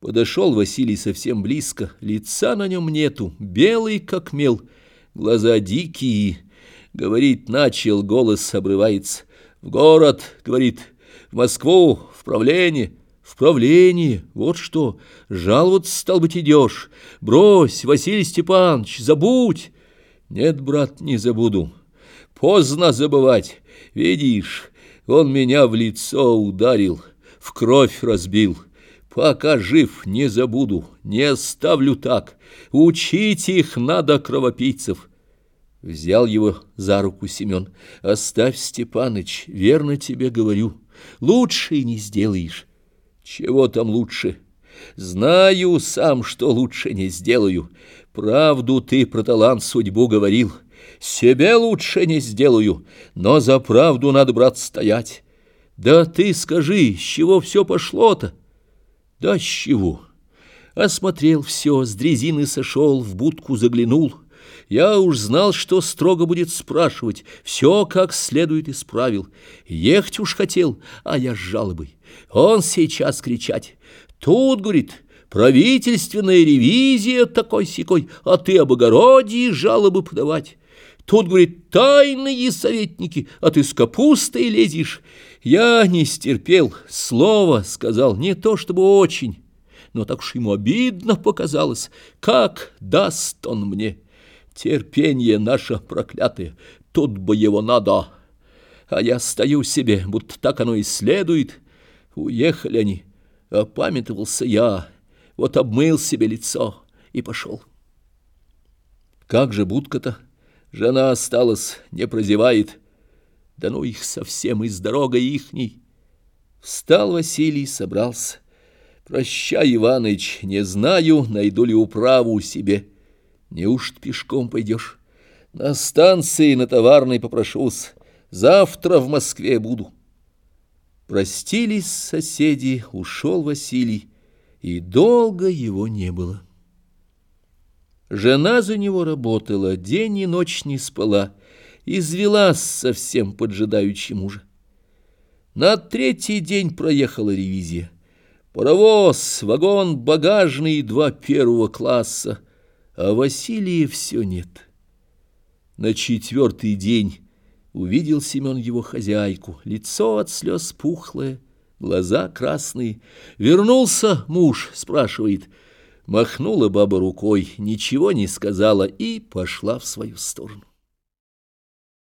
Подошел Василий совсем близко, лица на нем нету, белый как мел, глаза дикие. Говорит, начал, голос обрывается. В город, говорит, в Москву, в правление. В правление, вот что, жаловаться, стал быть, идешь. Брось, Василий Степанович, забудь. Нет, брат, не забуду. Поздно забывать. Видишь, он меня в лицо ударил, в кровь разбил. Пока жив, не забуду, не оставлю так. Учить их надо, кровопийцев. Взял его за руку Семен. Оставь, Степаныч, верно тебе говорю. Лучше не сделаешь. Чего там лучше? Знаю сам, что лучше не сделаю. Правду ты про талант судьбу говорил. Себе лучше не сделаю, но за правду надо, брат, стоять. Да ты скажи, с чего все пошло-то? Да с чего? Осмотрел все, с дрезины сошел, в будку заглянул. Я уж знал, что строго будет спрашивать, все как следует исправил. Ехать уж хотел, а я с жалобой. Он сейчас кричать. Тут, говорит, правительственная ревизия такой-сякой, а ты об огороде жалобы подавать. Тут, говорит, тайные советники, а ты с капустой лезешь. Я не стерпел, слово сказал, не то чтобы очень, но так уж ему обидно показалось, как даст он мне. Терпение наше проклятое, тут бы его надо. А я стою себе, будто так оно и следует. Уехали они, опамятовался я, вот обмыл себе лицо и пошел. Как же будка-то? Жена осталась, не прозевает. Да ну их совсем из дорога ихней. Встал Василий, собрался. Прощай, Иваныч, не знаю, найду ли управу себе. Неужто пешком пойдешь? На станции на товарной попрошусь. Завтра в Москве буду. Простились соседи, ушел Василий, и долго его не было. Жена за него работала, день и ночь не спала, извелась совсем поджидаючи мужа. На третий день проехала ревизия. Паровоз, вагон багажный и два первого класса, а Василия все нет. На четвертый день увидел Семен его хозяйку, лицо от слез пухлое, глаза красные. Вернулся муж, спрашивает. Махнула баба рукой, ничего не сказала и пошла в свою сторону.